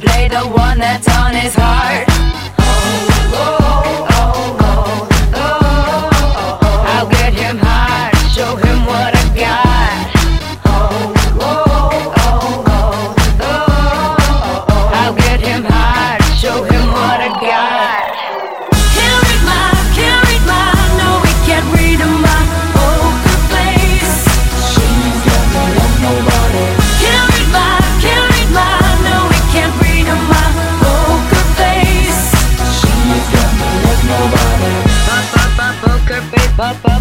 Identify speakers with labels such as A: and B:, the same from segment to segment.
A: Play the one that's on his heart.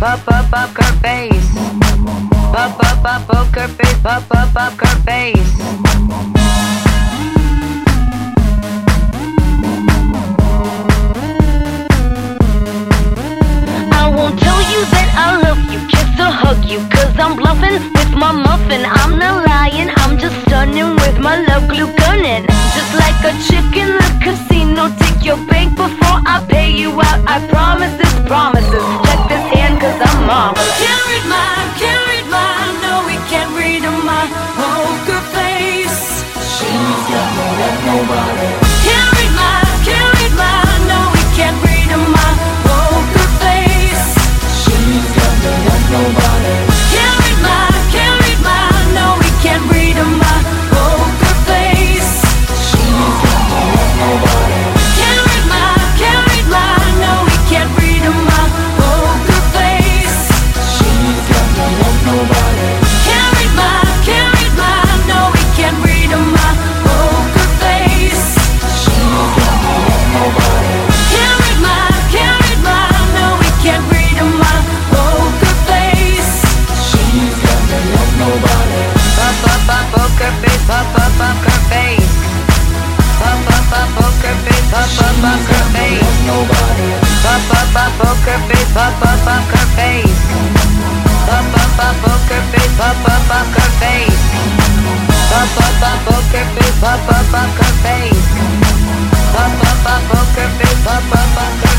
A: Pop up up her face. Pop up up poker face, pop up up her face.
B: I won't tell you that I love you, kiss or hug you, cause I'm bluffing with my muffin. I'm not lying, I'm just stunning with my love glue gunning. Just like a chick in the casino, take your bank before I pay you out. I promise this promises. Can't read my, up her face. Pop up up poker face. Pop up up her face.
A: Pop up up poker face. Pop up up her face. Pop up up poker face. Pop up up her face. Pop up up poker face. Pop up up her face. Pop up up poker face. Pop up up.